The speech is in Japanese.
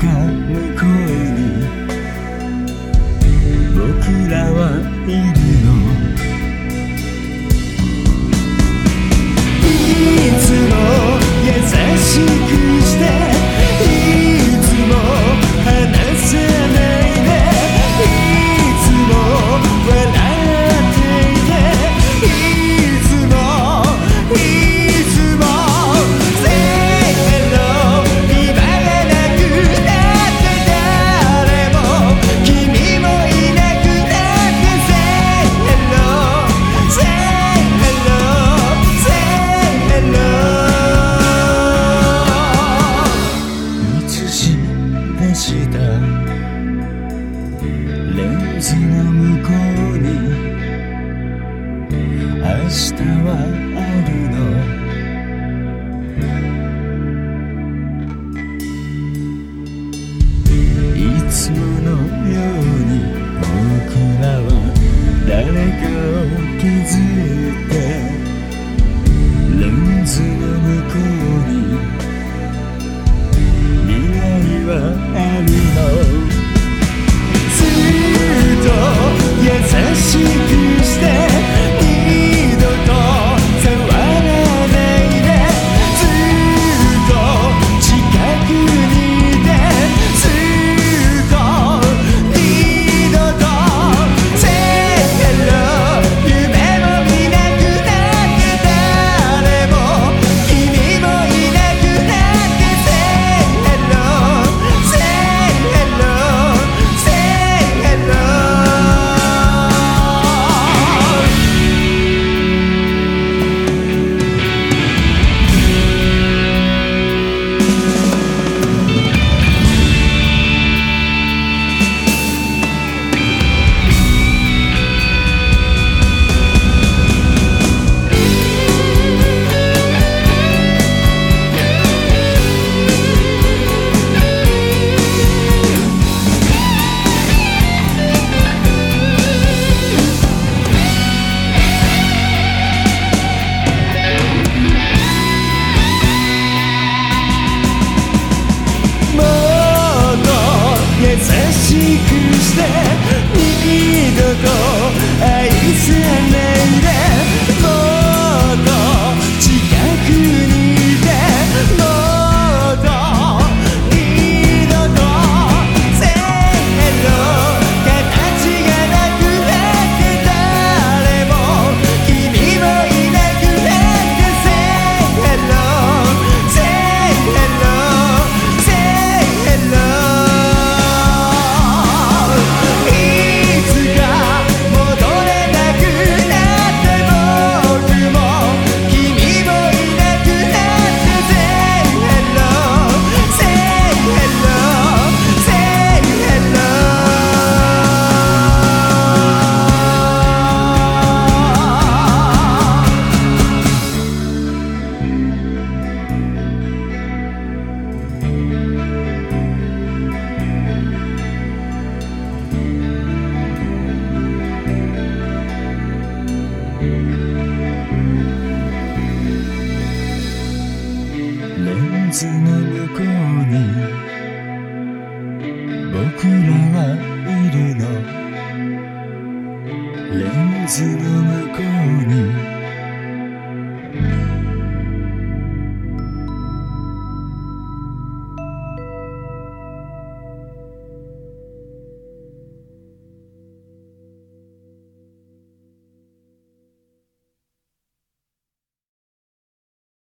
か向こうに僕らはいるの。いつも優しくした。レンズの向こうに。明日はしくして二度と愛せないでこに。僕らはいるの。レンズの向こうに